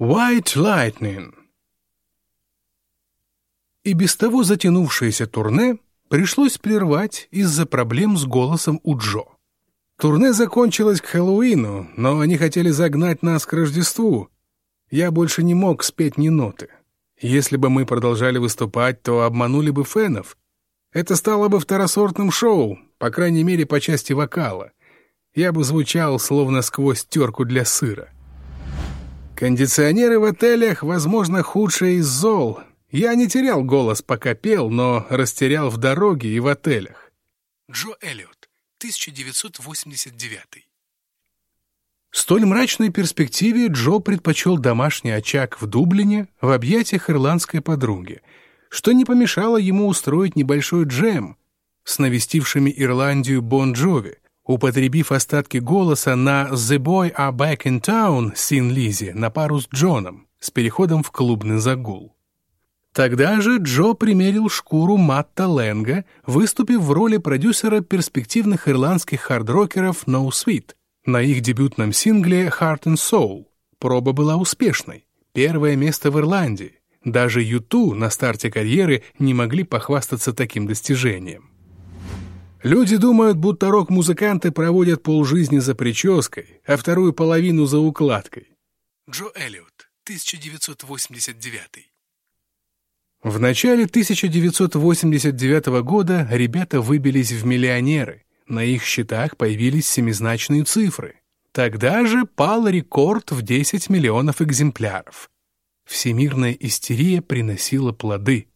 White Lightning И без того затянувшееся турне пришлось прервать из-за проблем с голосом у Джо. Турне закончилось к Хэллоуину, но они хотели загнать нас к Рождеству. Я больше не мог спеть ни ноты. Если бы мы продолжали выступать, то обманули бы фенов. Это стало бы второсортным шоу, по крайней мере, по части вокала. Я бы звучал, словно сквозь терку для сыра. Кондиционеры в отелях, возможно, худшие из зол. Я не терял голос, пока пел, но растерял в дороге и в отелях. Джо Эллиот, 1989 Столь мрачной перспективе Джо предпочел домашний очаг в Дублине в объятиях ирландской подруги, что не помешало ему устроить небольшой джем с навестившими Ирландию Бон Джови, употребив остатки голоса на «The Boy Are Back in Town» Син Лизи на пару с Джоном с переходом в клубный загул. Тогда же Джо примерил шкуру Матта Лэнга, выступив в роли продюсера перспективных ирландских хард-рокеров No Sweet на их дебютном сингле Heart and Soul. Проба была успешной. Первое место в Ирландии. Даже Юту на старте карьеры не могли похвастаться таким достижением. Люди думают, будто рок-музыканты проводят полжизни за прической, а вторую половину за укладкой. Джо Эллиот, 1989 В начале 1989 года ребята выбились в миллионеры. На их счетах появились семизначные цифры. Тогда же пал рекорд в 10 миллионов экземпляров. Всемирная истерия приносила плоды.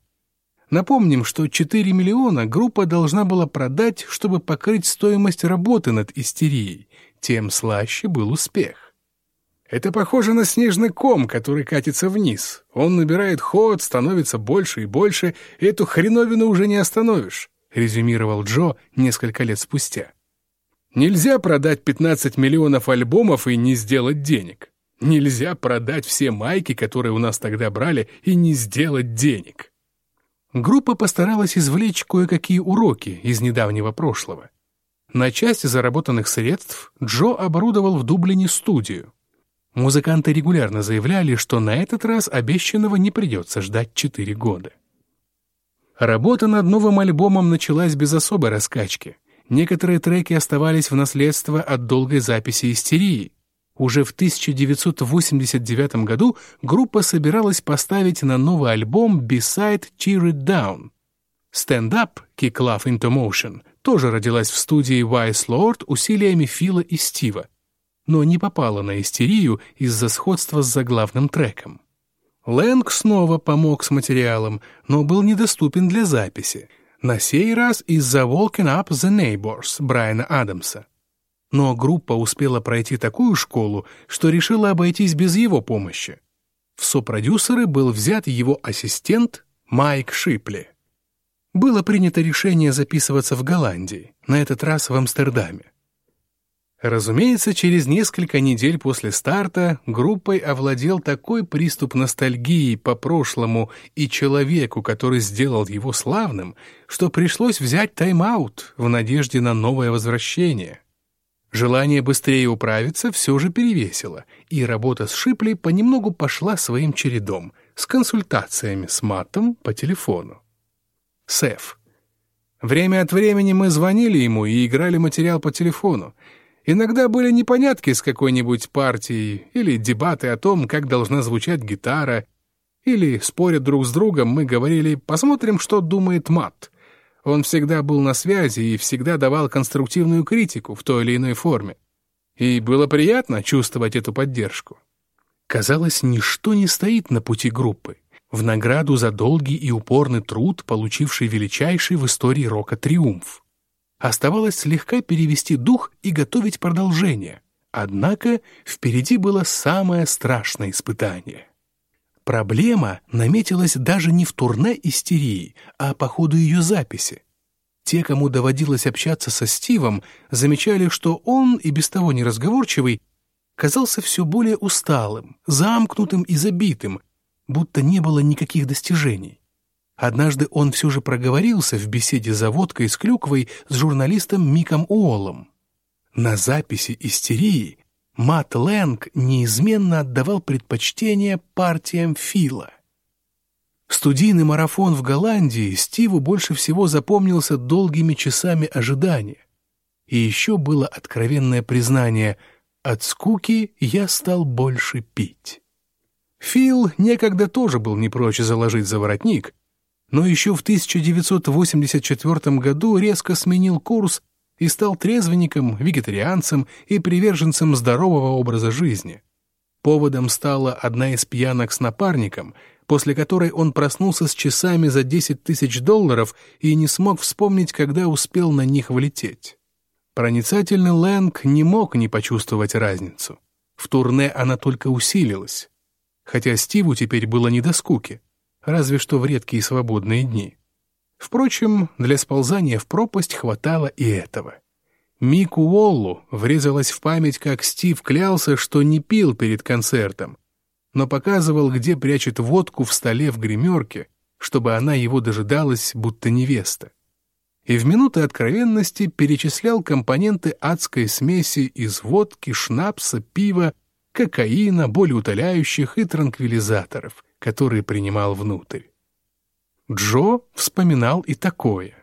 Напомним, что 4 миллиона группа должна была продать, чтобы покрыть стоимость работы над истерией. Тем слаще был успех. Это похоже на снежный ком, который катится вниз. Он набирает ход, становится больше и больше, и эту хреновину уже не остановишь, резюмировал Джо несколько лет спустя. Нельзя продать 15 миллионов альбомов и не сделать денег. Нельзя продать все майки, которые у нас тогда брали, и не сделать денег. Группа постаралась извлечь кое-какие уроки из недавнего прошлого. На часть заработанных средств Джо оборудовал в Дублине студию. Музыканты регулярно заявляли, что на этот раз обещанного не придется ждать 4 года. Работа над новым альбомом началась без особой раскачки. Некоторые треки оставались в наследство от долгой записи истерии, уже в 1989 году группа собиралась поставить на новый альбом B-Side Tear It Down. Stand Up Kick Love Into Motion тоже родилась в студии Wise Lord усилиями Фила и Стива, но не попала на истерию из-за сходства с заглавным треком. Лэнг снова помог с материалом, но был недоступен для записи, на сей раз из-за Walking Up the Neighbors Брайана Адамса. Но группа успела пройти такую школу, что решила обойтись без его помощи. В сопродюсеры был взят его ассистент Майк Шипли. Было принято решение записываться в Голландии, на этот раз в Амстердаме. Разумеется, через несколько недель после старта группой овладел такой приступ ностальгии по прошлому и человеку, который сделал его славным, что пришлось взять тайм-аут в надежде на новое возвращение. Желание быстрее управиться все же перевесило, и работа с Шипли понемногу пошла своим чередом, с консультациями с Маттом по телефону. Сеф. Время от времени мы звонили ему и играли материал по телефону. Иногда были непонятки с какой-нибудь партией или дебаты о том, как должна звучать гитара, или, споря друг с другом, мы говорили «посмотрим, что думает Матт». Он всегда был на связи и всегда давал конструктивную критику в той или иной форме. И было приятно чувствовать эту поддержку. Казалось, ничто не стоит на пути группы. В награду за долгий и упорный труд, получивший величайший в истории рока триумф. Оставалось слегка перевести дух и готовить продолжение. Однако впереди было самое страшное испытание. Проблема наметилась даже не в турне истерии, а по ходу ее записи. Те, кому доводилось общаться со Стивом, замечали, что он, и без того неразговорчивый, казался все более усталым, замкнутым и забитым, будто не было никаких достижений. Однажды он все же проговорился в беседе за водкой с клюквой с журналистом Миком Уоллом. На записи истерии Мат Лэнг неизменно отдавал предпочтение партиям Фила. Студийный марафон в Голландии Стиву больше всего запомнился долгими часами ожидания. И еще было откровенное признание «от скуки я стал больше пить». Фил некогда тоже был не прочь заложить за воротник, но еще в 1984 году резко сменил курс и стал трезвенником, вегетарианцем и приверженцем здорового образа жизни. Поводом стала одна из пьянок с напарником, после которой он проснулся с часами за 10 тысяч долларов и не смог вспомнить, когда успел на них влететь. Проницательный Лэнг не мог не почувствовать разницу. В турне она только усилилась. Хотя Стиву теперь было не до скуки разве что в редкие свободные дни. Впрочем, для сползания в пропасть хватало и этого. Мику Уоллу врезалась в память, как Стив клялся, что не пил перед концертом, но показывал, где прячет водку в столе в гримерке, чтобы она его дожидалась, будто невеста. И в минуты откровенности перечислял компоненты адской смеси из водки, шнапса, пива, кокаина, болеутоляющих и транквилизаторов — который принимал внутрь. Джо вспоминал и такое.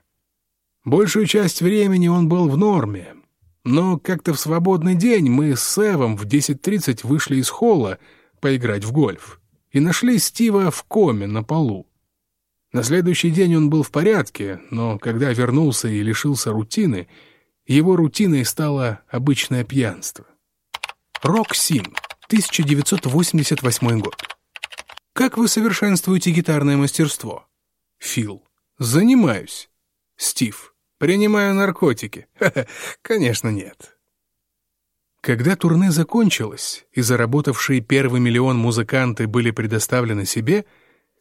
Большую часть времени он был в норме, но как-то в свободный день мы с Эвом в 10.30 вышли из холла поиграть в гольф и нашли Стива в коме на полу. На следующий день он был в порядке, но когда вернулся и лишился рутины, его рутиной стало обычное пьянство. Рок Син, 1988 год. Как вы совершенствуете гитарное мастерство? Фил. Занимаюсь. Стив. Принимаю наркотики. Ха -ха, конечно, нет. Когда турне закончилось, и заработавшие первый миллион музыканты были предоставлены себе,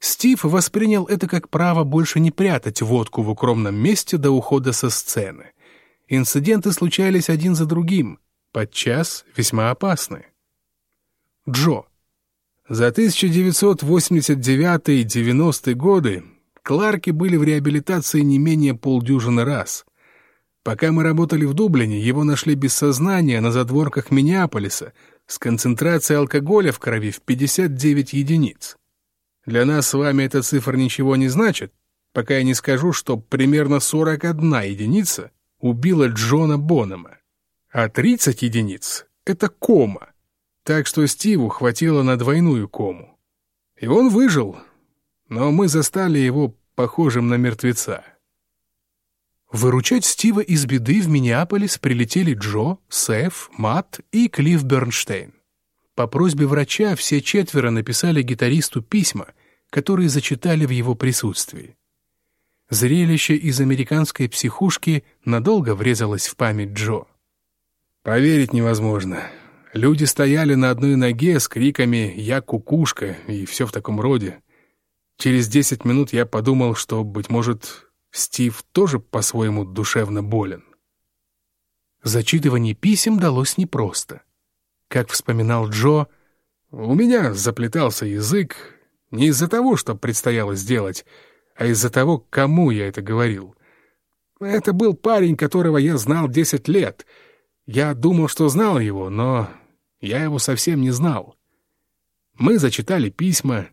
Стив воспринял это как право больше не прятать водку в укромном месте до ухода со сцены. Инциденты случались один за другим, подчас весьма опасные. Джо. За 1989-90 годы Кларки были в реабилитации не менее полдюжины раз. Пока мы работали в Дублине, его нашли без сознания на задворках Миннеаполиса с концентрацией алкоголя в крови в 59 единиц. Для нас с вами эта цифра ничего не значит, пока я не скажу, что примерно 41 единица убила Джона Бонома, а 30 единиц — это кома — так что Стиву хватило на двойную кому. И он выжил, но мы застали его похожим на мертвеца. Выручать Стива из беды в Миннеаполис прилетели Джо, Сэф, Мат и Клифф Бернштейн. По просьбе врача все четверо написали гитаристу письма, которые зачитали в его присутствии. Зрелище из американской психушки надолго врезалось в память Джо. «Поверить невозможно. Люди стояли на одной ноге с криками «Я кукушка» и все в таком роде. Через десять минут я подумал, что, быть может, Стив тоже по-своему душевно болен. Зачитывание писем далось непросто. Как вспоминал Джо, у меня заплетался язык не из-за того, что предстояло сделать, а из-за того, кому я это говорил. Это был парень, которого я знал десять лет — я думал, что знал его, но я его совсем не знал. Мы зачитали письма,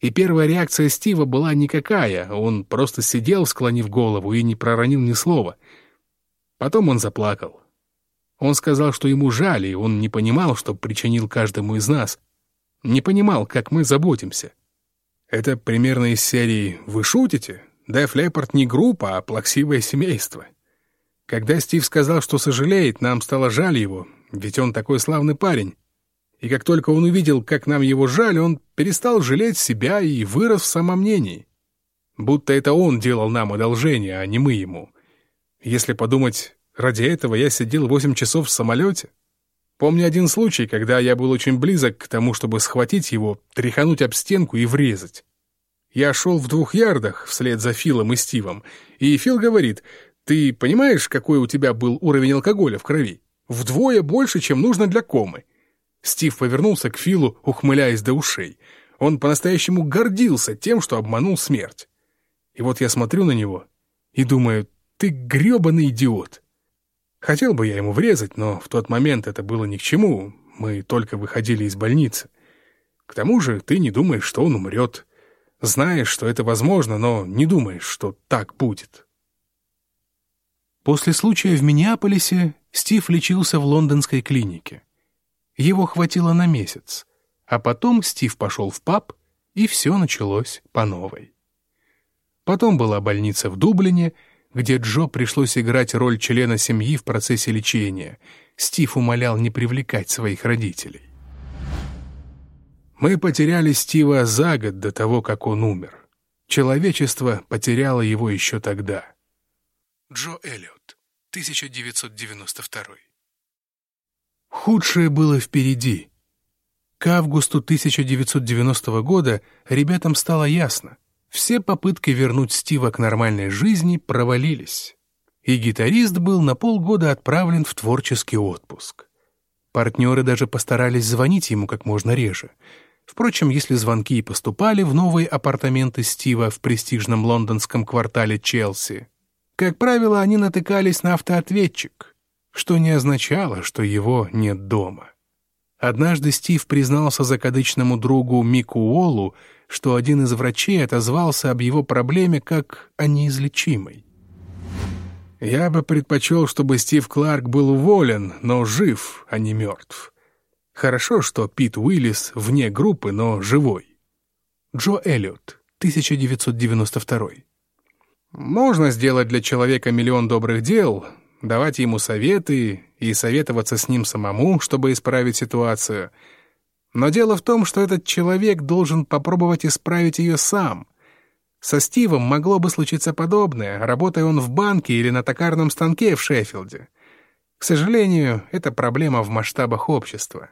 и первая реакция Стива была никакая, он просто сидел, склонив голову, и не проронил ни слова. Потом он заплакал. Он сказал, что ему жаль, и он не понимал, что причинил каждому из нас. Не понимал, как мы заботимся. Это примерно из серии «Вы шутите?» Дэф Леппорт не группа, а плаксивое семейство. Когда Стив сказал, что сожалеет, нам стало жаль его, ведь он такой славный парень. И как только он увидел, как нам его жаль, он перестал жалеть себя и вырос в самомнении. Будто это он делал нам одолжение, а не мы ему. Если подумать, ради этого я сидел восемь часов в самолете. Помню один случай, когда я был очень близок к тому, чтобы схватить его, тряхануть об стенку и врезать. Я шел в двух ярдах вслед за Филом и Стивом, и Фил говорит — ты понимаешь, какой у тебя был уровень алкоголя в крови? Вдвое больше, чем нужно для комы. Стив повернулся к Филу, ухмыляясь до ушей. Он по-настоящему гордился тем, что обманул смерть. И вот я смотрю на него и думаю, ты грёбаный идиот. Хотел бы я ему врезать, но в тот момент это было ни к чему. Мы только выходили из больницы. К тому же ты не думаешь, что он умрет. Знаешь, что это возможно, но не думаешь, что так будет. После случая в Миннеаполисе Стив лечился в лондонской клинике. Его хватило на месяц, а потом Стив пошел в паб, и все началось по новой. Потом была больница в Дублине, где Джо пришлось играть роль члена семьи в процессе лечения. Стив умолял не привлекать своих родителей. Мы потеряли Стива за год до того, как он умер. Человечество потеряло его еще тогда. Джо Эллиот, 1992. Худшее было впереди. К августу 1990 года ребятам стало ясно. Все попытки вернуть Стива к нормальной жизни провалились. И гитарист был на полгода отправлен в творческий отпуск. Партнеры даже постарались звонить ему как можно реже — Впрочем, если звонки и поступали в новые апартаменты Стива в престижном лондонском квартале Челси, как правило, они натыкались на автоответчик, что не означало, что его нет дома. Однажды Стив признался закадычному другу Мику Уоллу, что один из врачей отозвался об его проблеме как о неизлечимой. «Я бы предпочел, чтобы Стив Кларк был уволен, но жив, а не мертв. Хорошо, что Пит Уиллис вне группы, но живой. Джо Эллиот, 1992. Можно сделать для человека миллион добрых дел, давать ему советы и советоваться с ним самому, чтобы исправить ситуацию. Но дело в том, что этот человек должен попробовать исправить ее сам. Со Стивом могло бы случиться подобное, работая он в банке или на токарном станке в Шеффилде. К сожалению, это проблема в масштабах общества.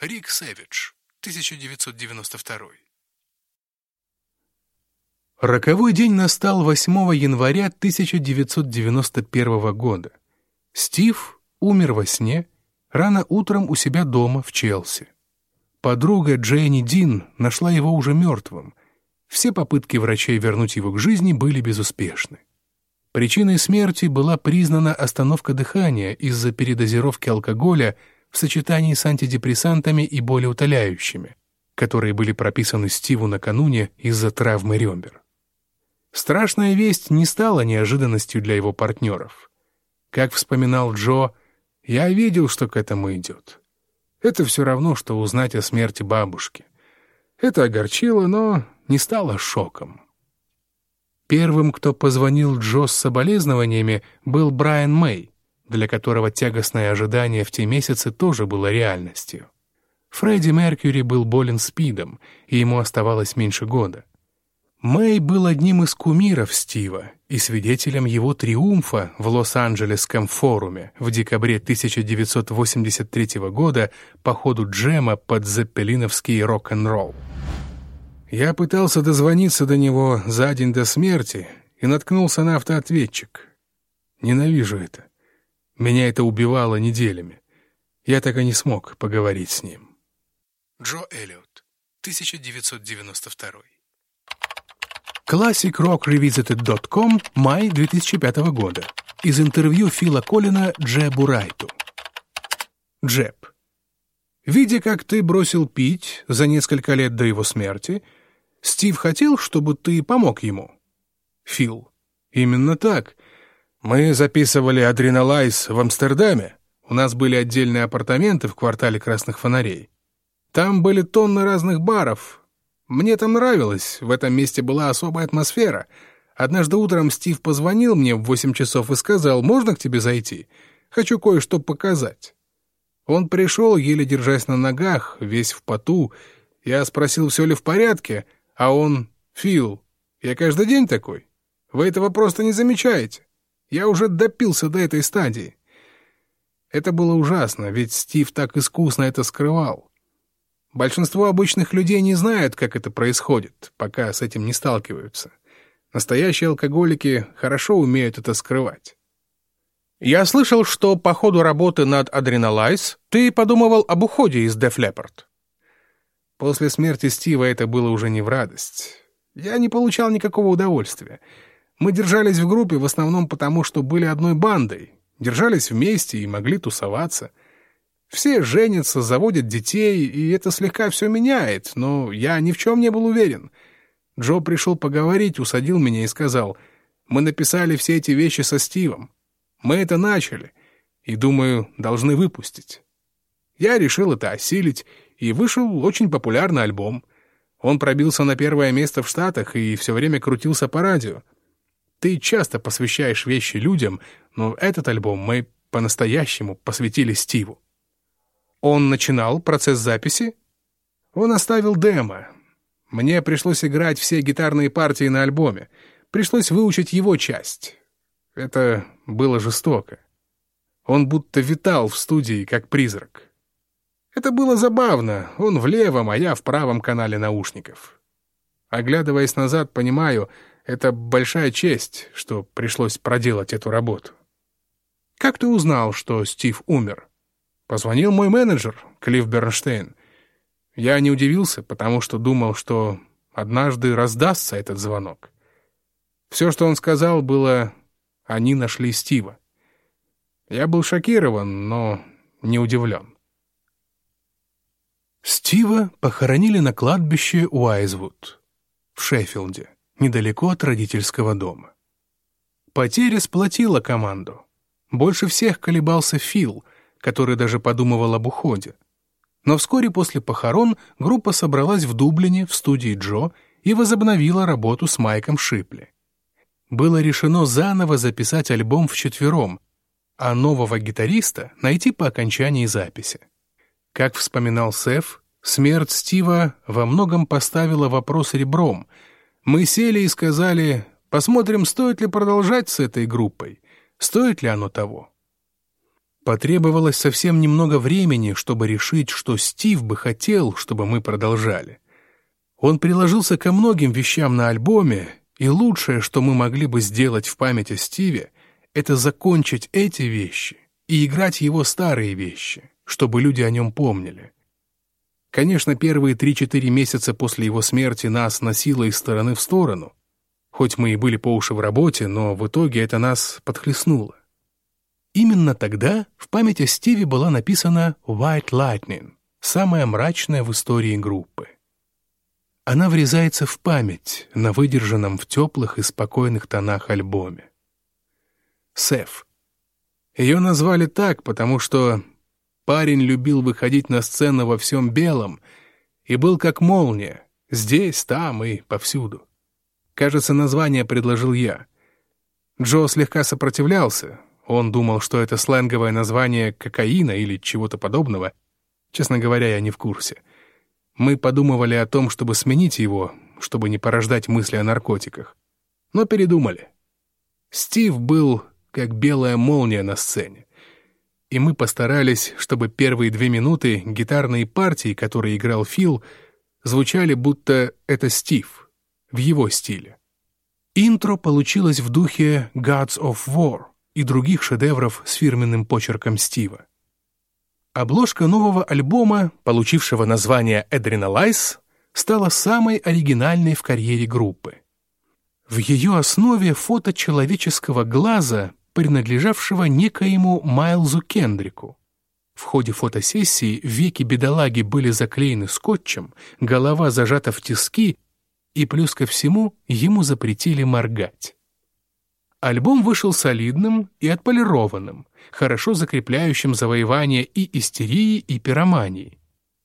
Рик Сэвидж, 1992. Роковой день настал 8 января 1991 года. Стив умер во сне рано утром у себя дома в Челси. Подруга Джейни Дин нашла его уже мертвым. Все попытки врачей вернуть его к жизни были безуспешны. Причиной смерти была признана остановка дыхания из-за передозировки алкоголя – в сочетании с антидепрессантами и болеутоляющими, которые были прописаны Стиву накануне из-за травмы ребер. Страшная весть не стала неожиданностью для его партнеров. Как вспоминал Джо, «Я видел, что к этому идет. Это все равно, что узнать о смерти бабушки. Это огорчило, но не стало шоком». Первым, кто позвонил Джо с соболезнованиями, был Брайан Мэй, для которого тягостное ожидание в те месяцы тоже было реальностью. Фредди Меркьюри был болен СПИДом, и ему оставалось меньше года. Мэй был одним из кумиров Стива и свидетелем его триумфа в Лос-Анджелесском форуме в декабре 1983 года по ходу джема под зеппелиновский рок-н-ролл. Я пытался дозвониться до него за день до смерти и наткнулся на автоответчик. Ненавижу это. Меня это убивало неделями. Я так и не смог поговорить с ним. Джо Эллиот, 1992. ClassicRockRevisited.com, май 2005 года. Из интервью Фила Коллина Джебу Райту. Джеб. Видя, как ты бросил пить за несколько лет до его смерти, Стив хотел, чтобы ты помог ему. Фил. Именно так. Мы записывали «Адреналайз» в Амстердаме. У нас были отдельные апартаменты в квартале Красных Фонарей. Там были тонны разных баров. Мне там нравилось, в этом месте была особая атмосфера. Однажды утром Стив позвонил мне в восемь часов и сказал, «Можно к тебе зайти? Хочу кое-что показать». Он пришел, еле держась на ногах, весь в поту. Я спросил, все ли в порядке, а он, «Фил, я каждый день такой. Вы этого просто не замечаете». Я уже допился до этой стадии. Это было ужасно, ведь Стив так искусно это скрывал. Большинство обычных людей не знают, как это происходит, пока с этим не сталкиваются. Настоящие алкоголики хорошо умеют это скрывать. Я слышал, что по ходу работы над Adrenalize ты подумывал об уходе из Def Leppard. После смерти Стива это было уже не в радость. Я не получал никакого удовольствия — мы держались в группе в основном потому, что были одной бандой. держались вместе и могли тусоваться. Все женятся, заводят детей, и это слегка все меняет, но я ни в чем не был уверен. Джо пришел поговорить, усадил меня и сказал, «Мы написали все эти вещи со Стивом. Мы это начали, и, думаю, должны выпустить». Я решил это осилить, и вышел очень популярный альбом. Он пробился на первое место в Штатах и все время крутился по радио. Ты часто посвящаешь вещи людям, но этот альбом мы по-настоящему посвятили Стиву. Он начинал процесс записи? Он оставил демо. Мне пришлось играть все гитарные партии на альбоме. Пришлось выучить его часть. Это было жестоко. Он будто витал в студии, как призрак. Это было забавно. Он в левом, а я в правом канале наушников. Оглядываясь назад, понимаю, это большая честь, что пришлось проделать эту работу. Как ты узнал, что Стив умер? Позвонил мой менеджер, Клифф Бернштейн. Я не удивился, потому что думал, что однажды раздастся этот звонок. Все, что он сказал, было «они нашли Стива». Я был шокирован, но не удивлен. Стива похоронили на кладбище Уайзвуд в Шеффилде, недалеко от родительского дома. Потеря сплотила команду. Больше всех колебался Фил, который даже подумывал об уходе. Но вскоре после похорон группа собралась в Дублине в студии Джо и возобновила работу с Майком Шипли. Было решено заново записать альбом вчетвером, а нового гитариста найти по окончании записи. Как вспоминал Сеф, смерть Стива во многом поставила вопрос ребром. Мы сели и сказали, посмотрим, стоит ли продолжать с этой группой, стоит ли оно того. Потребовалось совсем немного времени, чтобы решить, что Стив бы хотел, чтобы мы продолжали. Он приложился ко многим вещам на альбоме, и лучшее, что мы могли бы сделать в память о Стиве, это закончить эти вещи и играть его старые вещи чтобы люди о нем помнили. Конечно, первые три-четыре месяца после его смерти нас носило из стороны в сторону. Хоть мы и были по уши в работе, но в итоге это нас подхлестнуло. Именно тогда в память о Стиве была написана «White Lightning», самая мрачная в истории группы. Она врезается в память на выдержанном в теплых и спокойных тонах альбоме. Сеф. Ее назвали так, потому что Парень любил выходить на сцену во всем белом и был как молния, здесь, там и повсюду. Кажется, название предложил я. Джо слегка сопротивлялся. Он думал, что это сленговое название кокаина или чего-то подобного. Честно говоря, я не в курсе. Мы подумывали о том, чтобы сменить его, чтобы не порождать мысли о наркотиках. Но передумали. Стив был как белая молния на сцене и мы постарались, чтобы первые две минуты гитарные партии, которые играл Фил, звучали будто это Стив, в его стиле. Интро получилось в духе «Gods of War» и других шедевров с фирменным почерком Стива. Обложка нового альбома, получившего название «Adrenalize», стала самой оригинальной в карьере группы. В ее основе фото человеческого глаза принадлежавшего некоему Майлзу Кендрику. В ходе фотосессии веки бедолаги были заклеены скотчем, голова зажата в тиски, и плюс ко всему ему запретили моргать. Альбом вышел солидным и отполированным, хорошо закрепляющим завоевание и истерии, и пиромании.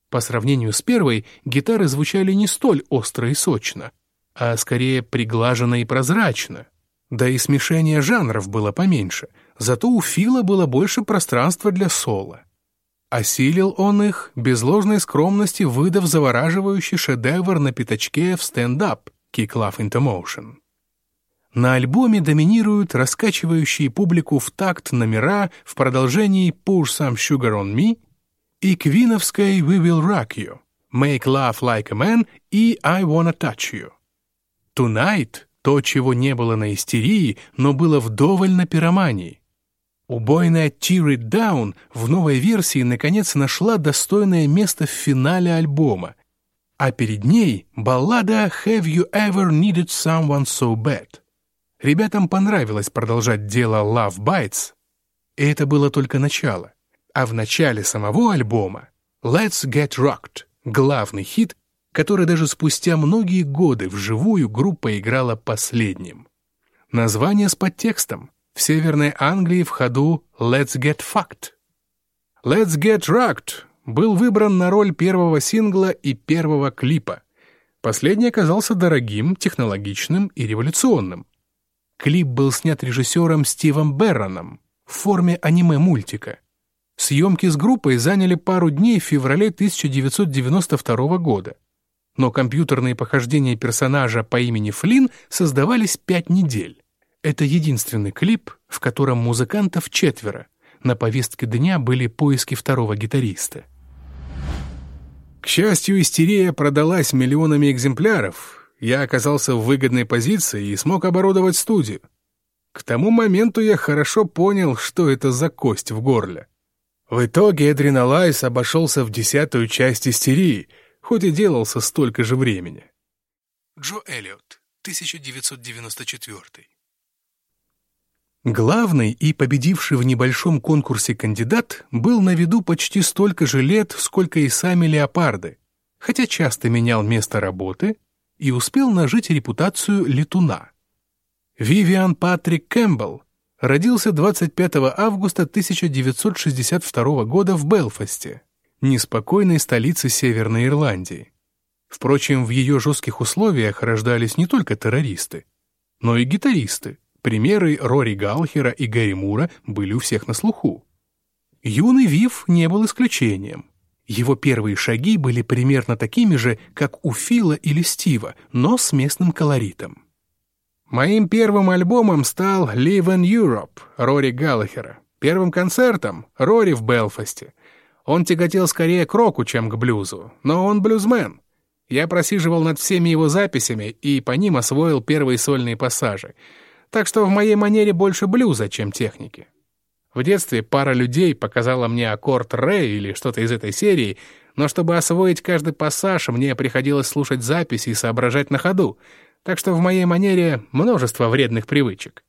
По сравнению с первой, гитары звучали не столь остро и сочно, а скорее приглаженно и прозрачно, да и смешение жанров было поменьше, зато у Фила было больше пространства для соло. Осилил он их, без ложной скромности выдав завораживающий шедевр на пятачке в стендап «Kick Love into Motion». На альбоме доминируют раскачивающие публику в такт номера в продолжении «Pour some sugar on me» и квиновской «We will rock you», «Make love like a man» и «I wanna touch you». «Tonight» То, чего не было на истерии, но было вдоволь на пиромании. Убойная «Tear It Down» в новой версии наконец нашла достойное место в финале альбома, а перед ней баллада «Have You Ever Needed Someone So Bad». Ребятам понравилось продолжать дело «Love Bites», И это было только начало. А в начале самого альбома «Let's Get Rocked» — главный хит, который даже спустя многие годы вживую группа играла последним. Название с подтекстом. В Северной Англии в ходу «Let's Get Fucked». «Let's Get Rocked» был выбран на роль первого сингла и первого клипа. Последний оказался дорогим, технологичным и революционным. Клип был снят режиссером Стивом Берроном в форме аниме-мультика. Съемки с группой заняли пару дней в феврале 1992 года. Но компьютерные похождения персонажа по имени Флинн создавались пять недель. Это единственный клип, в котором музыкантов четверо. На повестке дня были поиски второго гитариста. К счастью, истерия продалась миллионами экземпляров, я оказался в выгодной позиции и смог оборудовать студию. К тому моменту я хорошо понял, что это за кость в горле. В итоге Эдриналайз обошелся в десятую часть истерии, хоть и делался столько же времени. Джо Эллиот, 1994 Главный и победивший в небольшом конкурсе кандидат был на виду почти столько же лет, сколько и сами леопарды, хотя часто менял место работы и успел нажить репутацию летуна. Вивиан Патрик Кэмпбелл родился 25 августа 1962 года в Белфасте, неспокойной столице Северной Ирландии. Впрочем, в ее жестких условиях рождались не только террористы, но и гитаристы. Примеры Рори Галхера и Гэри Мура были у всех на слуху. Юный Вив не был исключением. Его первые шаги были примерно такими же, как у Фила или Стива, но с местным колоритом. Моим первым альбомом стал «Live in Europe» Рори Галлахера. Первым концертом — Рори в Белфасте. Он тяготел скорее к року, чем к блюзу, но он блюзмен. Я просиживал над всеми его записями и по ним освоил первые сольные пассажи. Так что в моей манере больше блюза, чем техники. В детстве пара людей показала мне аккорд ре или что-то из этой серии, но чтобы освоить каждый пассаж, мне приходилось слушать записи и соображать на ходу, так что в моей манере множество вредных привычек.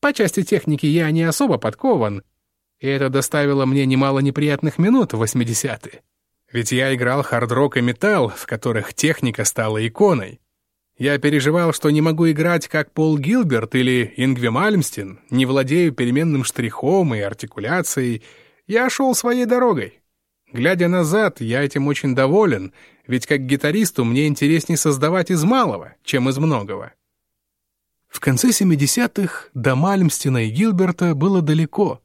По части техники я не особо подкован, и это доставило мне немало неприятных минут в 80-е. Ведь я играл хард-рок и металл, в которых техника стала иконой. Я переживал, что не могу играть как Пол Гилберт или Ингви Мальмстин, не владею переменным штрихом и артикуляцией. Я шел своей дорогой. Глядя назад, я этим очень доволен, ведь как гитаристу мне интереснее создавать из малого, чем из многого. В конце 70-х до Мальмстина и Гилберта было далеко,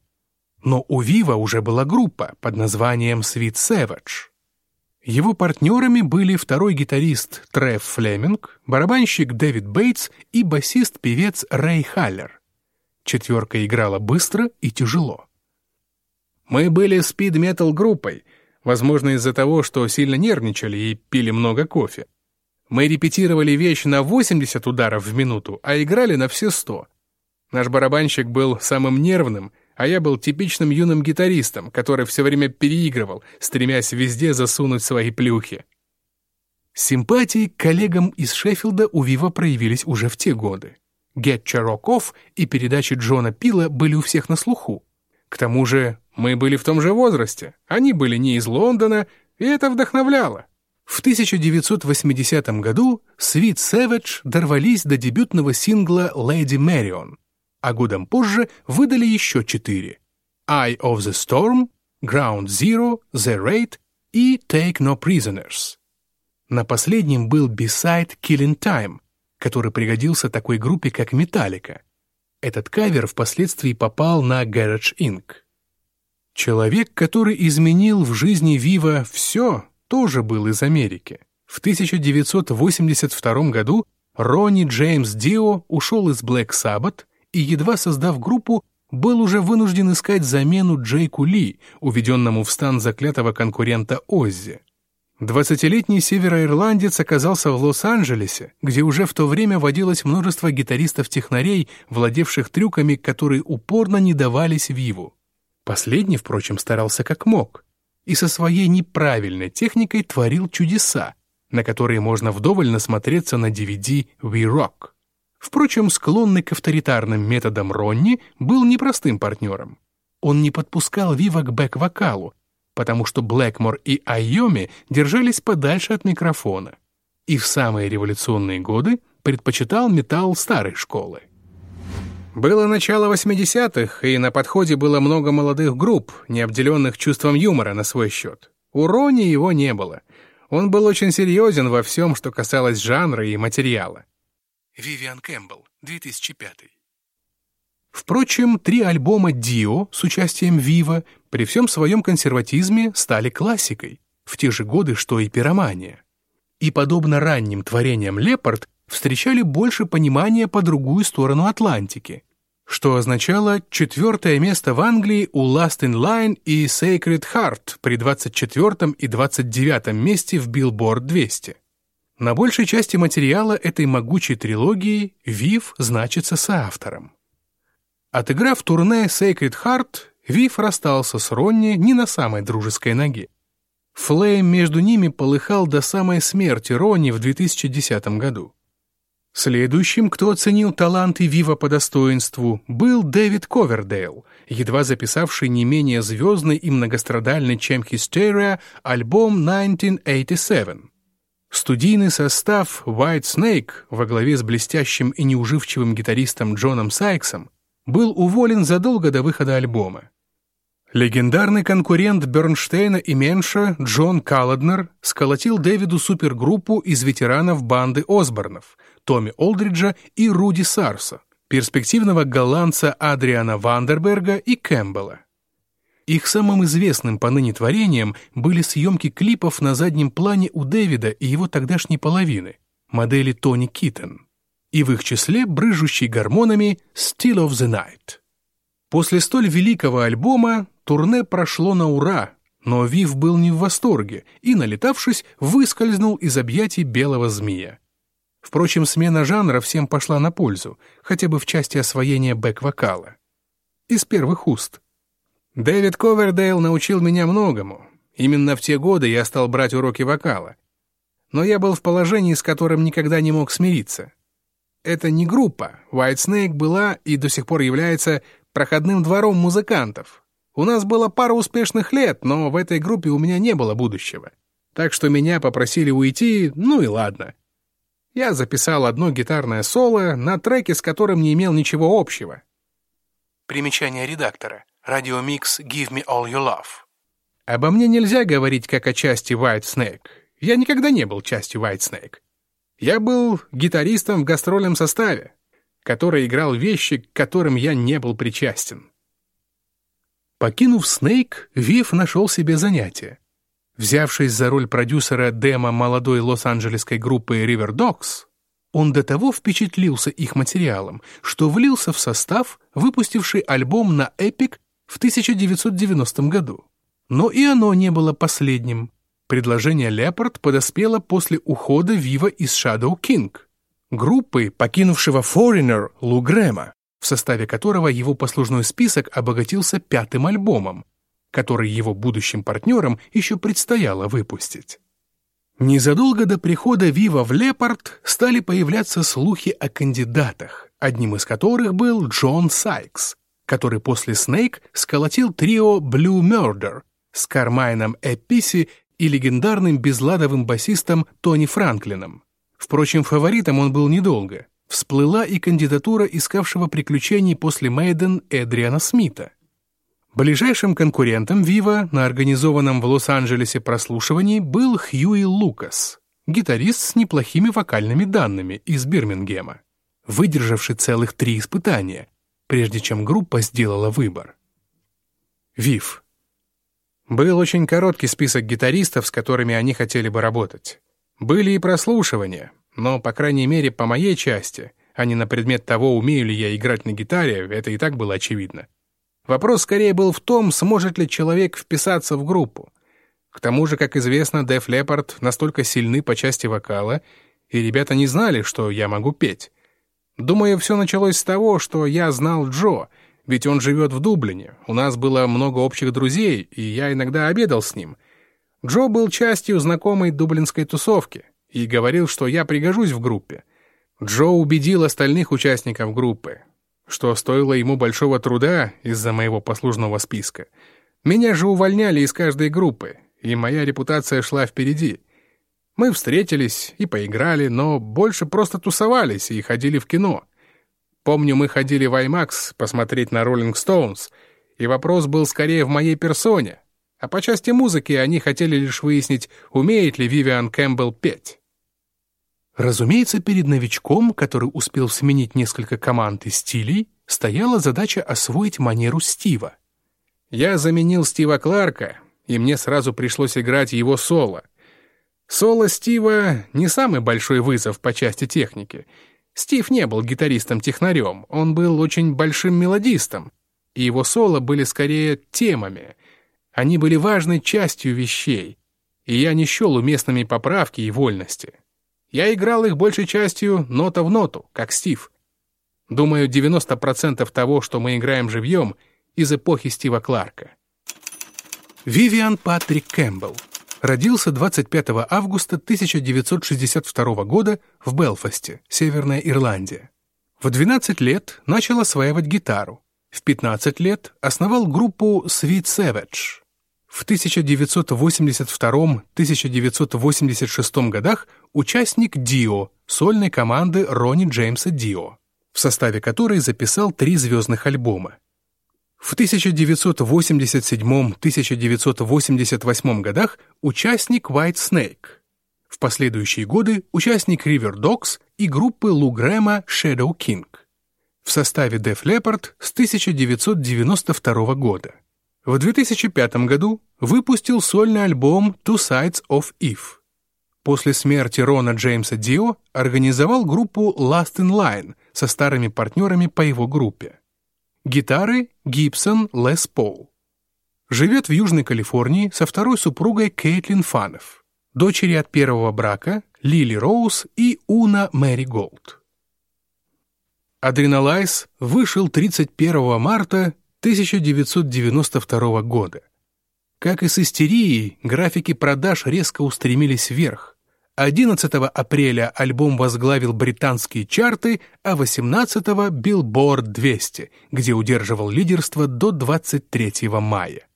но у Вива уже была группа под названием Sweet Savage. Его партнерами были второй гитарист Треф Флеминг, барабанщик Дэвид Бейтс и басист-певец Рэй Халлер. Четверка играла быстро и тяжело. Мы были спид-метал группой, возможно, из-за того, что сильно нервничали и пили много кофе. Мы репетировали вещь на 80 ударов в минуту, а играли на все 100. Наш барабанщик был самым нервным а я был типичным юным гитаристом, который все время переигрывал, стремясь везде засунуть свои плюхи. Симпатии к коллегам из Шеффилда у Вива проявились уже в те годы. «Get Off» и передачи Джона Пила были у всех на слуху. К тому же мы были в том же возрасте, они были не из Лондона, и это вдохновляло. В 1980 году Sweet Savage дорвались до дебютного сингла «Lady Marion», а годом позже выдали еще четыре «Eye of the Storm», «Ground Zero», «The Raid» и «Take No Prisoners». На последнем был B-side «Killing Time», который пригодился такой группе, как «Металлика». Этот кавер впоследствии попал на Garage Inc. Человек, который изменил в жизни Вива все, тоже был из Америки. В 1982 году Ронни Джеймс Дио ушел из Black Sabbath и, едва создав группу, был уже вынужден искать замену Джейку Ли, уведенному в стан заклятого конкурента Оззи. Двадцатилетний североирландец оказался в Лос-Анджелесе, где уже в то время водилось множество гитаристов-технарей, владевших трюками, которые упорно не давались Виву. Последний, впрочем, старался как мог и со своей неправильной техникой творил чудеса, на которые можно вдоволь насмотреться на DVD «We Rock». Впрочем, склонный к авторитарным методам Ронни был непростым партнером. Он не подпускал Вива к бэк-вокалу, потому что Блэкмор и Айоми держались подальше от микрофона. И в самые революционные годы предпочитал металл старой школы. Было начало 80-х, и на подходе было много молодых групп, не обделенных чувством юмора на свой счет. У Рони его не было. Он был очень серьезен во всем, что касалось жанра и материала. Вивиан Кэмпбелл, 2005. Впрочем, три альбома Дио с участием Вива при всем своем консерватизме стали классикой, в те же годы, что и пиромания. И, подобно ранним творениям Лепард, встречали больше понимания по другую сторону Атлантики, что означало четвертое место в Англии у Last in Line и Sacred Heart при 24 и 29 месте в Billboard 200. На большей части материала этой могучей трилогии Вив значится соавтором. Отыграв турне Sacred Heart, Вив расстался с Ронни не на самой дружеской ноге. Флейм между ними полыхал до самой смерти Ронни в 2010 году. Следующим, кто оценил таланты Вива по достоинству, был Дэвид Ковердейл, едва записавший не менее звездный и многострадальный, чем Hysteria, альбом 1987. Студийный состав White Snake во главе с блестящим и неуживчивым гитаристом Джоном Сайксом был уволен задолго до выхода альбома. Легендарный конкурент Бернштейна и Менша Джон Калладнер сколотил Дэвиду супергруппу из ветеранов банды Осборнов Томми Олдриджа и Руди Сарса, перспективного голландца Адриана Вандерберга и Кэмпбелла. Их самым известным поныне творением были съемки клипов на заднем плане у Дэвида и его тогдашней половины, модели Тони Киттен, и в их числе брыжущий гормонами «Still of the Night». После столь великого альбома турне прошло на ура, но Вив был не в восторге и, налетавшись, выскользнул из объятий белого змея. Впрочем, смена жанра всем пошла на пользу, хотя бы в части освоения бэк-вокала. Из первых уст. Дэвид Ковердейл научил меня многому. Именно в те годы я стал брать уроки вокала. Но я был в положении, с которым никогда не мог смириться. Это не группа. White Snake была и до сих пор является проходным двором музыкантов. У нас было пара успешных лет, но в этой группе у меня не было будущего. Так что меня попросили уйти, ну и ладно. Я записал одно гитарное соло на треке, с которым не имел ничего общего. Примечание редактора. Радиомикс «Give me all your love». Обо мне нельзя говорить как о части White Snake. Я никогда не был частью White Snake. Я был гитаристом в гастрольном составе который играл вещи, к которым я не был причастен. Покинув Снейк, Вив нашел себе занятие. Взявшись за роль продюсера демо молодой лос-анджелесской группы River Dogs, он до того впечатлился их материалом, что влился в состав, выпустивший альбом на Epic в 1990 году. Но и оно не было последним. Предложение Лепард подоспело после ухода Вива из Shadow King — группы, покинувшего Foreigner Лу Грэма, в составе которого его послужной список обогатился пятым альбомом, который его будущим партнерам еще предстояло выпустить. Незадолго до прихода Вива в Лепард стали появляться слухи о кандидатах, одним из которых был Джон Сайкс, который после Снейк сколотил трио Blue Murder с Кармайном Эписи и легендарным безладовым басистом Тони Франклином. Впрочем, фаворитом он был недолго. Всплыла и кандидатура искавшего приключений после Мейден Эдриана Смита. Ближайшим конкурентом Вива на организованном в Лос-Анджелесе прослушивании был Хьюи Лукас, гитарист с неплохими вокальными данными из Бирмингема, выдержавший целых три испытания, прежде чем группа сделала выбор. Вив. Был очень короткий список гитаристов, с которыми они хотели бы работать. Были и прослушивания, но, по крайней мере, по моей части, а не на предмет того, умею ли я играть на гитаре, это и так было очевидно. Вопрос скорее был в том, сможет ли человек вписаться в группу. К тому же, как известно, Деф Лепард настолько сильны по части вокала, и ребята не знали, что я могу петь. Думаю, все началось с того, что я знал Джо, ведь он живет в Дублине, у нас было много общих друзей, и я иногда обедал с ним — Джо был частью знакомой дублинской тусовки и говорил, что я пригожусь в группе. Джо убедил остальных участников группы. что стоило ему большого труда из-за моего послужного списка. Меня же увольняли из каждой группы, и моя репутация шла впереди. Мы встретились и поиграли, но больше просто тусовались и ходили в кино. Помню, мы ходили в IMAX посмотреть на Rolling Stones, и вопрос был скорее в моей персоне. А по части музыки они хотели лишь выяснить, умеет ли Вивиан Кэмпбелл петь. Разумеется, перед новичком, который успел сменить несколько команд и стилей, стояла задача освоить манеру Стива. Я заменил Стива Кларка, и мне сразу пришлось играть его соло. Соло Стива — не самый большой вызов по части техники. Стив не был гитаристом-технарем, он был очень большим мелодистом, и его соло были скорее темами. Они были важной частью вещей, и я не счел уместными поправки и вольности. Я играл их большей частью нота в ноту, как Стив. Думаю, 90% того, что мы играем живьем, из эпохи Стива Кларка. Вивиан Патрик Кэмпбелл родился 25 августа 1962 года в Белфасте, Северная Ирландия. В 12 лет начал осваивать гитару. В 15 лет основал группу Sweet Savage. В 1982-1986 годах участник Дио, сольной команды Ронни Джеймса Дио, в составе которой записал три звездных альбома. В 1987-1988 годах участник White Snake. В последующие годы участник River Dogs и группы Лу Грэма Shadow King. В составе Def Leppard с 1992 года. В 2005 году выпустил сольный альбом Two Sides of Eve. После смерти Рона Джеймса Дио организовал группу Last in Line со старыми партнерами по его группе. Гитары Гибсон Лес Пол. Живет в Южной Калифорнии со второй супругой Кейтлин Фанов, дочери от первого брака Лили Роуз и Уна Мэри Голд. Адреналайз вышел 31 марта 1992 года. Как и с истерией, графики продаж резко устремились вверх. 11 апреля альбом возглавил британские чарты, а 18-го — Billboard 200, где удерживал лидерство до 23 мая.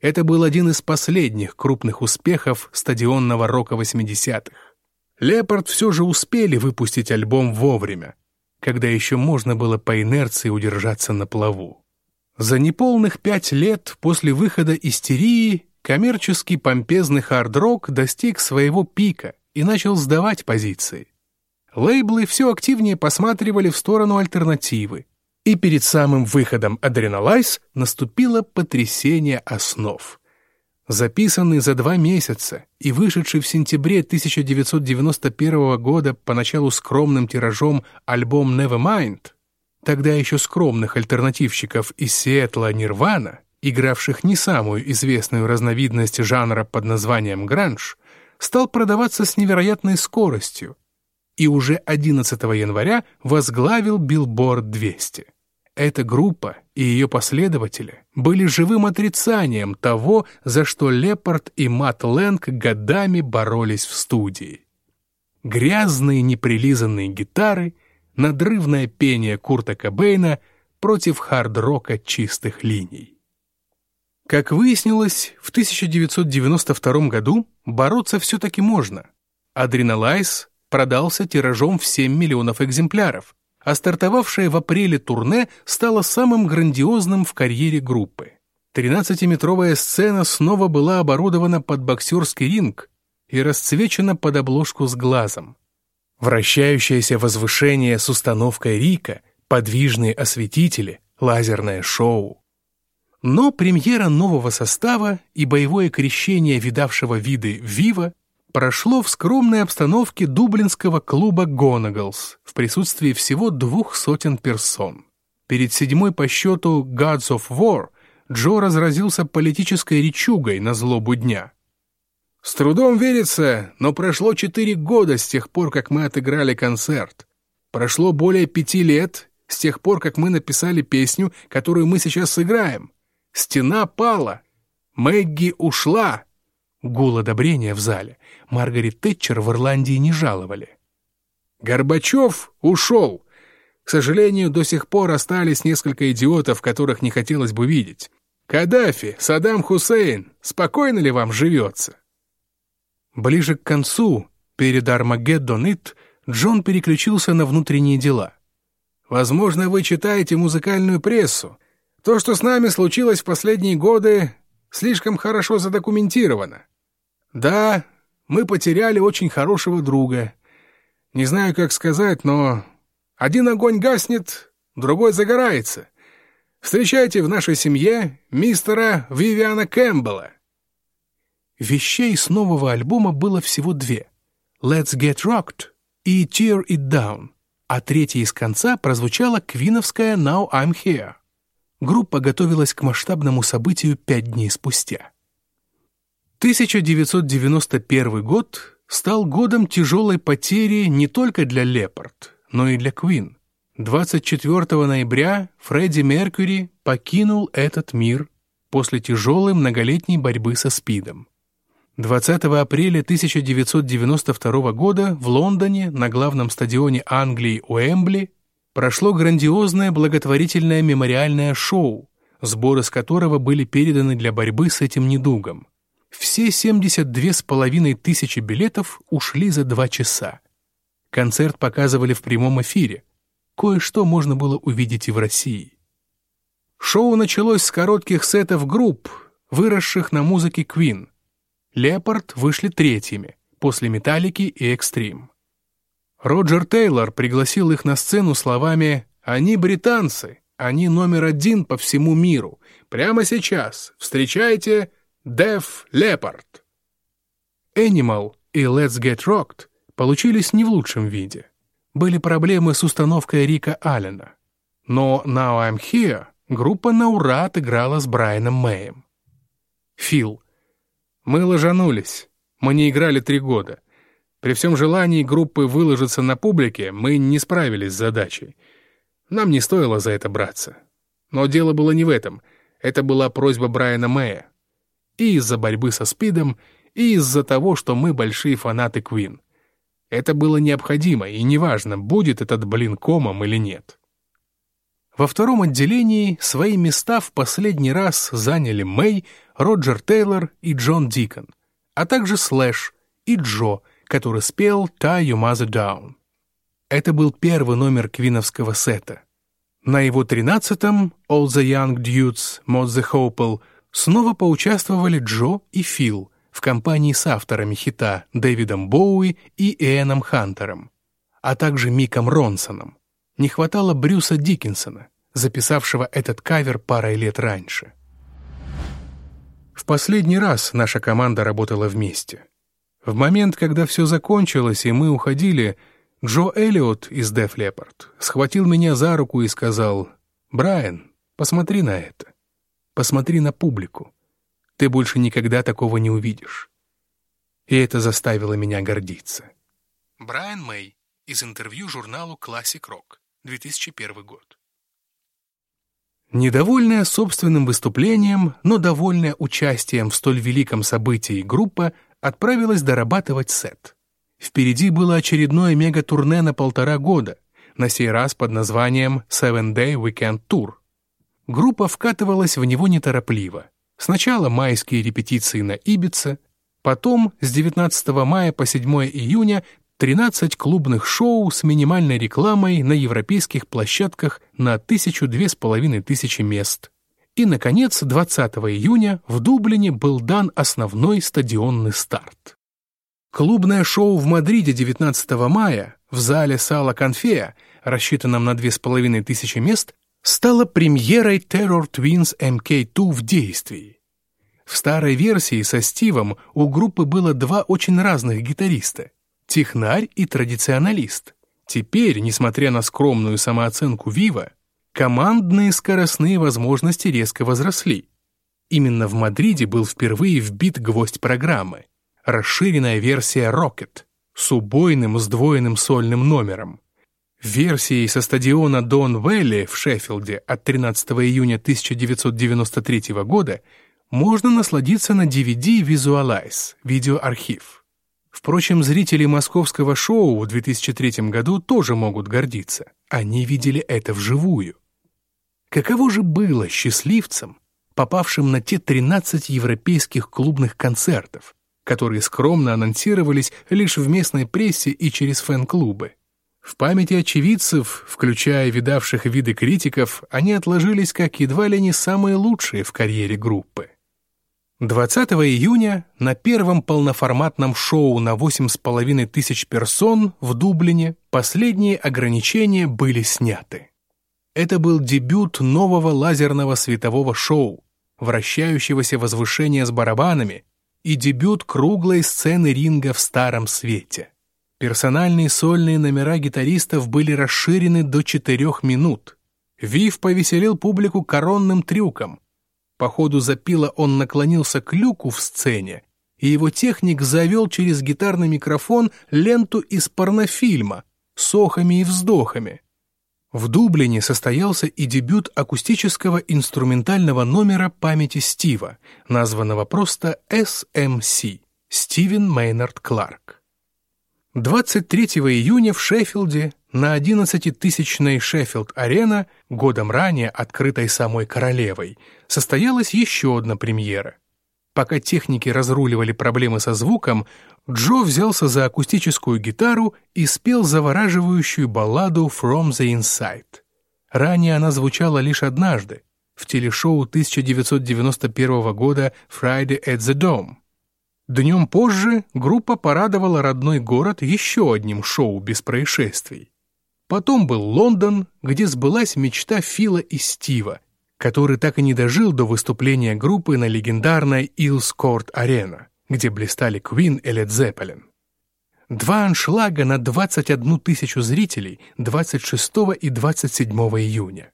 Это был один из последних крупных успехов стадионного рока 80-х. Лепард все же успели выпустить альбом вовремя, когда еще можно было по инерции удержаться на плаву. За неполных пять лет после выхода «Истерии» коммерческий помпезный хард-рок достиг своего пика и начал сдавать позиции. Лейблы все активнее посматривали в сторону альтернативы, и перед самым выходом «Адреналайз» наступило потрясение основ. Записанный за два месяца и вышедший в сентябре 1991 года поначалу скромным тиражом альбом «Nevermind» тогда еще скромных альтернативщиков из Сиэтла Нирвана, игравших не самую известную разновидность жанра под названием гранж, стал продаваться с невероятной скоростью и уже 11 января возглавил Billboard 200. Эта группа и ее последователи были живым отрицанием того, за что Лепард и Мат Лэнг годами боролись в студии. Грязные неприлизанные гитары — надрывное пение Курта Кобейна против хард-рока чистых линий. Как выяснилось, в 1992 году бороться все-таки можно. Адреналайз продался тиражом в 7 миллионов экземпляров, а стартовавшее в апреле турне стало самым грандиозным в карьере группы. 13-метровая сцена снова была оборудована под боксерский ринг и расцвечена под обложку с глазом. Вращающееся возвышение с установкой Рика, подвижные осветители, лазерное шоу. Но премьера нового состава и боевое крещение видавшего виды «Вива» прошло в скромной обстановке дублинского клуба «Гонаглс» в присутствии всего двух сотен персон. Перед седьмой по счету «Gods of War» Джо разразился политической речугой на злобу дня – с трудом верится, но прошло четыре года с тех пор, как мы отыграли концерт. Прошло более пяти лет с тех пор, как мы написали песню, которую мы сейчас сыграем. Стена пала. Мэгги ушла. Гул одобрения в зале. Маргарет Тэтчер в Ирландии не жаловали. Горбачев ушел. К сожалению, до сих пор остались несколько идиотов, которых не хотелось бы видеть. Каддафи, Саддам Хусейн, спокойно ли вам живется?» Ближе к концу, перед Армагеддон Ит, Джон переключился на внутренние дела. «Возможно, вы читаете музыкальную прессу. То, что с нами случилось в последние годы, слишком хорошо задокументировано. Да, мы потеряли очень хорошего друга. Не знаю, как сказать, но один огонь гаснет, другой загорается. Встречайте в нашей семье мистера Вивиана Кэмпбелла». Вещей с нового альбома было всего две — «Let's Get Rocked» и «Tear It Down», а третья из конца прозвучала квиновская «Now I'm Here». Группа готовилась к масштабному событию пять дней спустя. 1991 год стал годом тяжелой потери не только для Лепард, но и для Квин. 24 ноября Фредди Меркьюри покинул этот мир после тяжелой многолетней борьбы со СПИДом. 20 апреля 1992 года в Лондоне на главном стадионе Англии Уэмбли прошло грандиозное благотворительное мемориальное шоу, сборы с которого были переданы для борьбы с этим недугом. Все 72 с половиной тысячи билетов ушли за два часа. Концерт показывали в прямом эфире, кое-что можно было увидеть и в России. Шоу началось с коротких сетов групп, выросших на музыке Queen. Лепард вышли третьими, после Металлики и Экстрим. Роджер Тейлор пригласил их на сцену словами «Они британцы, они номер один по всему миру. Прямо сейчас встречайте Def Leppard». Animal и Let's Get Rocked получились не в лучшем виде были проблемы с установкой Рика Аллена. Но Now I'm Here группа на ура отыграла с Брайаном Мэем. Фил. Мы ложанулись. Мы не играли три года. При всем желании группы выложиться на публике, мы не справились с задачей. Нам не стоило за это браться. Но дело было не в этом. Это была просьба Брайана Мэя. И из-за борьбы со СПИДом, и из-за того, что мы большие фанаты Квин. Это было необходимо, и неважно, будет этот блин комом или нет. Во втором отделении свои места в последний раз заняли Мэй, Роджер Тейлор и Джон Дикон, а также Слэш и Джо, который спел «Tie You Mother Down». Это был первый номер квиновского сета. На его тринадцатом «All the Young Dudes, Mod the Hopel» снова поучаствовали Джо и Фил — в компании с авторами хита Дэвидом Боуи и Иэном Хантером, а также Миком Ронсоном. Не хватало Брюса Диккенсона, записавшего этот кавер парой лет раньше. В последний раз наша команда работала вместе. В момент, когда все закончилось и мы уходили, Джо Эллиот из Def Leppard схватил меня за руку и сказал, «Брайан, посмотри на это. Посмотри на публику. Ты больше никогда такого не увидишь. И это заставило меня гордиться. Брайан Мэй из интервью журналу Classic Rock, 2001 год. Недовольная собственным выступлением, но довольная участием в столь великом событии группа отправилась дорабатывать сет. Впереди было очередное мега-турне на полтора года, на сей раз под названием Seven Day Weekend Tour. Группа вкатывалась в него неторопливо — Сначала майские репетиции на Ибице, потом с 19 мая по 7 июня 13 клубных шоу с минимальной рекламой на европейских площадках на тысячу-две с половиной тысячи мест. И, наконец, 20 июня в Дублине был дан основной стадионный старт. Клубное шоу в Мадриде 19 мая в зале Сала Конфея, рассчитанном на две с половиной тысячи мест, стала премьерой Terror Twins MK2 в действии. В старой версии со Стивом у группы было два очень разных гитариста — технарь и традиционалист. Теперь, несмотря на скромную самооценку Вива, командные скоростные возможности резко возросли. Именно в Мадриде был впервые вбит гвоздь программы — расширенная версия Rocket с убойным сдвоенным сольным номером — Версией со стадиона Дон Вэлли в Шеффилде от 13 июня 1993 года можно насладиться на DVD Visualize, видеоархив. Впрочем, зрители московского шоу в 2003 году тоже могут гордиться. Они видели это вживую. Каково же было счастливцам, попавшим на те 13 европейских клубных концертов, которые скромно анонсировались лишь в местной прессе и через фэн-клубы? В памяти очевидцев, включая видавших виды критиков, они отложились как едва ли не самые лучшие в карьере группы. 20 июня на первом полноформатном шоу на 8,5 тысяч персон в Дублине последние ограничения были сняты. Это был дебют нового лазерного светового шоу, вращающегося возвышения с барабанами и дебют круглой сцены ринга в старом свете. Персональные сольные номера гитаристов были расширены до 4 минут. Вив повеселил публику коронным трюком – по ходу запила он наклонился к люку в сцене, и его техник завел через гитарный микрофон ленту из порнофильма с охами и вздохами. В Дублине состоялся и дебют акустического инструментального номера памяти Стива, названного просто SMC – Стивен Мейнард Кларк. 23 июня в Шеффилде на 11-тысячной Шеффилд-арена, годом ранее открытой самой королевой, состоялась еще одна премьера. Пока техники разруливали проблемы со звуком, Джо взялся за акустическую гитару и спел завораживающую балладу «From the Inside». Ранее она звучала лишь однажды, в телешоу 1991 года «Friday at the Dome». Днем позже группа порадовала родной город еще одним шоу без происшествий. Потом был Лондон, где сбылась мечта Фила и Стива, который так и не дожил до выступления группы на легендарной Илс Корт Арена, где блистали Квин и Лед Зеппелин. Два аншлага на 21 тысячу зрителей 26 и 27 июня.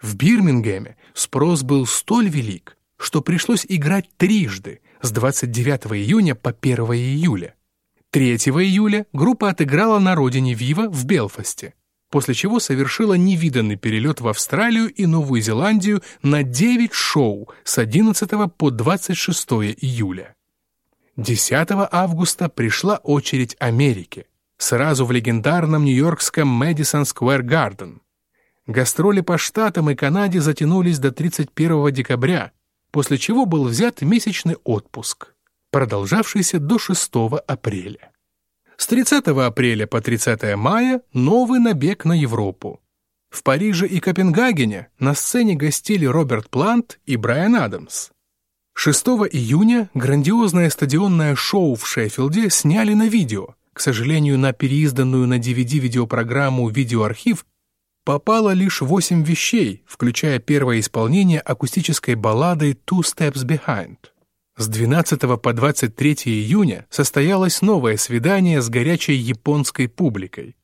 В Бирмингеме спрос был столь велик, что пришлось играть трижды, с 29 июня по 1 июля. 3 июля группа отыграла на родине Вива в Белфасте, после чего совершила невиданный перелет в Австралию и Новую Зеландию на 9 шоу с 11 по 26 июля. 10 августа пришла очередь Америки, сразу в легендарном нью-йоркском Мэдисон Сквер Гарден. Гастроли по Штатам и Канаде затянулись до 31 декабря, после чего был взят месячный отпуск продолжавшийся до 6 апреля. С 30 апреля по 30 мая новый набег на Европу. В Париже и Копенгагене на сцене гостили Роберт Плант и Брайан Адамс. 6 июня грандиозное стадионное шоу в Шеффилде сняли на видео. К сожалению, на переизданную на DVD-видеопрограмму «Видеоархив» попало лишь 8 вещей, включая первое исполнение акустической баллады «Two Steps Behind». С 12 по 23 июня состоялось новое свидание с горячей японской публикой.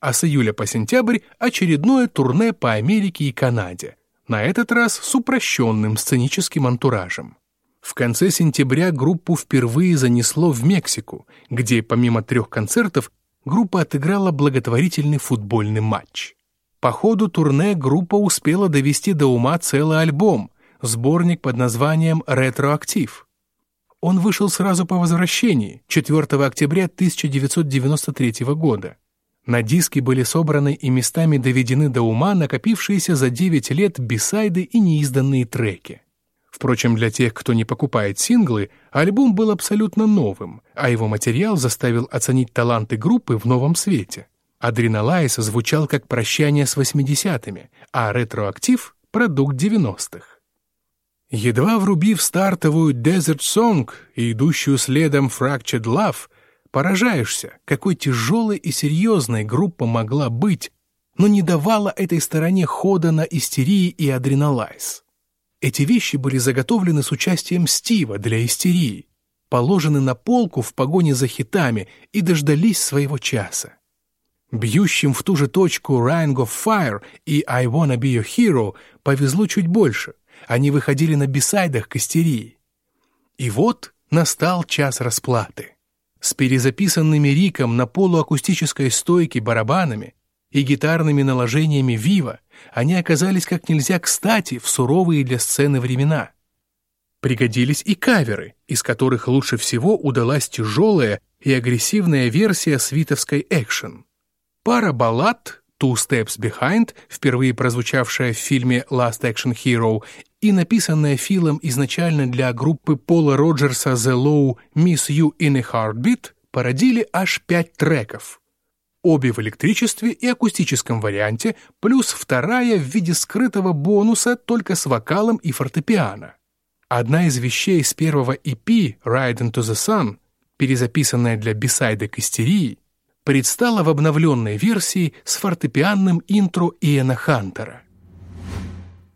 А с июля по сентябрь очередное турне по Америке и Канаде, на этот раз с упрощенным сценическим антуражем. В конце сентября группу впервые занесло в Мексику, где помимо трех концертов группа отыграла благотворительный футбольный матч. По ходу турне группа успела довести до ума целый альбом, сборник под названием «Ретроактив», он вышел сразу по возвращении, 4 октября 1993 года. На диске были собраны и местами доведены до ума накопившиеся за 9 лет бисайды и неизданные треки. Впрочем, для тех, кто не покупает синглы, альбом был абсолютно новым, а его материал заставил оценить таланты группы в новом свете. Адреналайз звучал как прощание с 80-ми, а ретроактив — продукт 90-х. Едва врубив стартовую Desert Song и идущую следом Fractured Love, поражаешься, какой тяжелой и серьезной группа могла быть, но не давала этой стороне хода на истерии и адреналайз. Эти вещи были заготовлены с участием Стива для истерии, положены на полку в погоне за хитами и дождались своего часа. Бьющим в ту же точку Rhine of Fire и I Wanna Be Your Hero повезло чуть больше — они выходили на бисайдах к истерии. И вот настал час расплаты. С перезаписанными Риком на полуакустической стойке барабанами и гитарными наложениями Вива они оказались как нельзя кстати в суровые для сцены времена. Пригодились и каверы, из которых лучше всего удалась тяжелая и агрессивная версия свитовской экшен. Пара баллад «Two Steps Behind», впервые прозвучавшая в фильме «Last Action Hero», и написанная Филом изначально для группы Пола Роджерса «The Low Miss You in a Heartbeat», породили аж пять треков. Обе в электричестве и акустическом варианте, плюс вторая в виде скрытого бонуса только с вокалом и фортепиано. Одна из вещей с первого EP «Ride into the Sun», перезаписанная для бисайда к истерии, предстала в обновленной версии с фортепианным интро Иэна Хантера.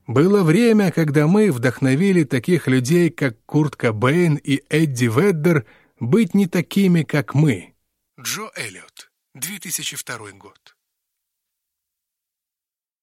Было время, когда мы вдохновили таких людей, как Курт Кобейн и Эдди Веддер, быть не такими, как мы. Джо Эллиот, 2002 год.